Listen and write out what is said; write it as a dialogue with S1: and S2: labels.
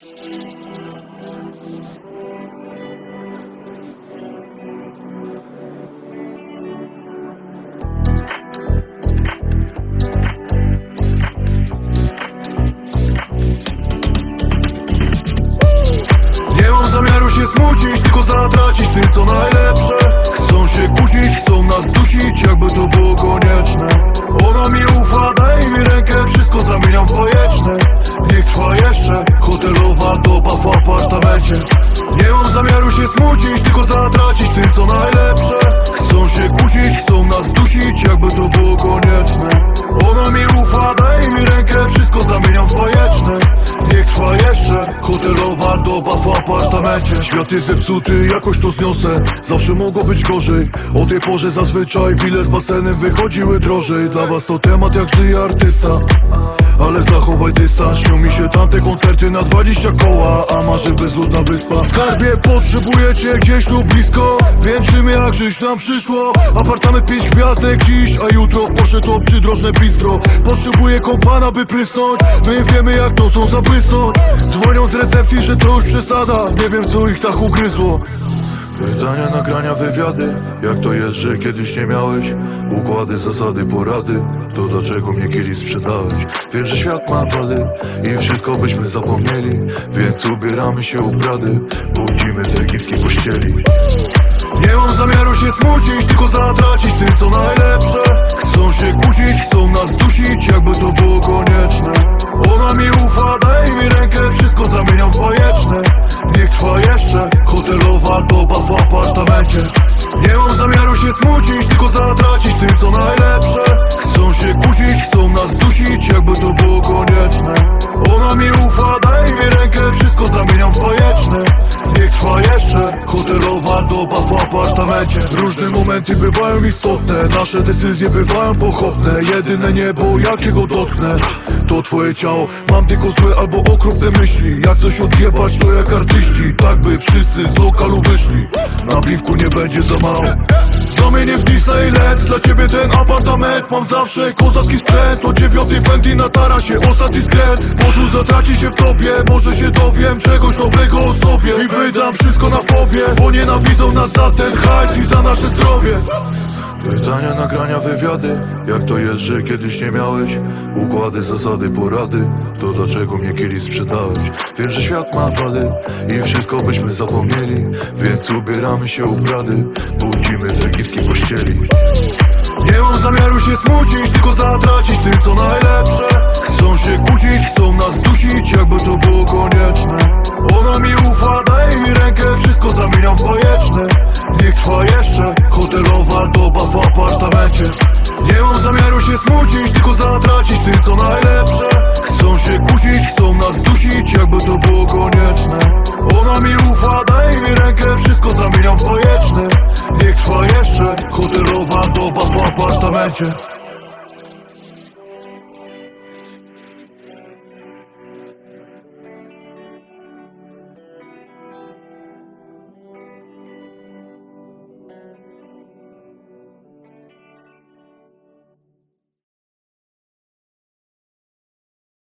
S1: Nie mam zamiaru się smucić, tylko zatracić tym co najlepsze. Chcą się kłócić, chcą nas dusić, jakby to było konieczne. Ona mi ufa, daj mi rękę, wszystko zamieniam w bajeczne się smucić, tylko zatracić tym co najlepsze. Chcą się kłócić, chcą nas dusić, jakby to było konieczne. Ona mi ufa, daj mi rękę, wszystko zamieniam w bajeczne. Niech trwa jeszcze Hotelowa doba w apartamencie. Świat jest zepsuty, jakoś to zniosę. Zawsze mogło być gorzej. O tej porze zazwyczaj wile z basenem wychodziły drożej. Dla was to temat jak żyje artysta ale zachowaj dystans Śnią mi się tamte koncerty na 20 koła A marzy bezludna wyspa. Skarbie potrzebujecie gdzieś tu blisko. Wiem czym jak żyć nam przyszło. Apartament 5 gwiazdek dziś A jutro poszedł to przydrożne bistro. Potrzebuję kompana by prysnąć. My wiemy jak to są zabłysnąć. Dzwonią z recepcji, że to już przesada. Nie wiem co ich tak ugryzło Pytania, nagrania, wywiady. Jak to jest, że kiedyś nie miałeś? Układy, zasady, porady. To dlaczego mnie kiedyś sprzedałeś? Wiem, że świat ma wady I wszystko byśmy zapomnieli. Więc ubieramy się u Prady Budzimy w egipskiej pościeli. Nie mam zamiaru się smucić, tylko zatracić tym co najlepsze. Chcą się kłócić, chcą nas dusić, jakby to było apartamencie Nie mam zamiaru się smucić, tylko zatracić tym co najlepsze. Chcą się kłócić, chcą nas dusić, jakby to było konieczne wszystko zamieniam w bajeczne Niech trwa jeszcze, hotelowa doba w apartamencie. Różne momenty bywają istotne, nasze decyzje bywają pochopne. Jedyne niebo, jakiego dotknę, to twoje ciało. Mam tylko złe albo okropne myśli. Jak coś odjebać to jak artyści. Tak by wszyscy z lokalu wyszli. Na piwku nie będzie za mało Zamienię w Disneyland Dla ciebie ten apartament Mam zawsze kozacki sprzęt. O dziewiątej Fendi na tarasie Ostatni skręt. Pozór zatraci się w tobie Może się dowiem czegoś nowego o sobie. I wydam wszystko na fobie Bo nienawidzą nas za ten hajs I za nasze zdrowie Pytania, nagrania, wywiady. Jak to jest, że kiedyś nie miałeś? Układy, zasady, porady. To dlaczego mnie kiedyś sprzedałeś? Wiem, że świat ma wady I wszystko byśmy zapomnieli Więc ubieramy się u Prady Budzimy w egipskiej pościeli. Nie mam zamiaru się smucić, tylko zatracić tym co najlepsze. Chcą się kłócić, chcą nas dusić, jakby to było konieczne apartamencie Nie mam zamiaru się smucić, tylko zatracić tym co najlepsze. Chcą się kłócić, chcą nas dusić, jakby to było konieczne. Ona mi ufa, daj mi rękę, wszystko zamieniam w bajeczne. Niech trwa jeszcze, hotelowa doba w apartamencie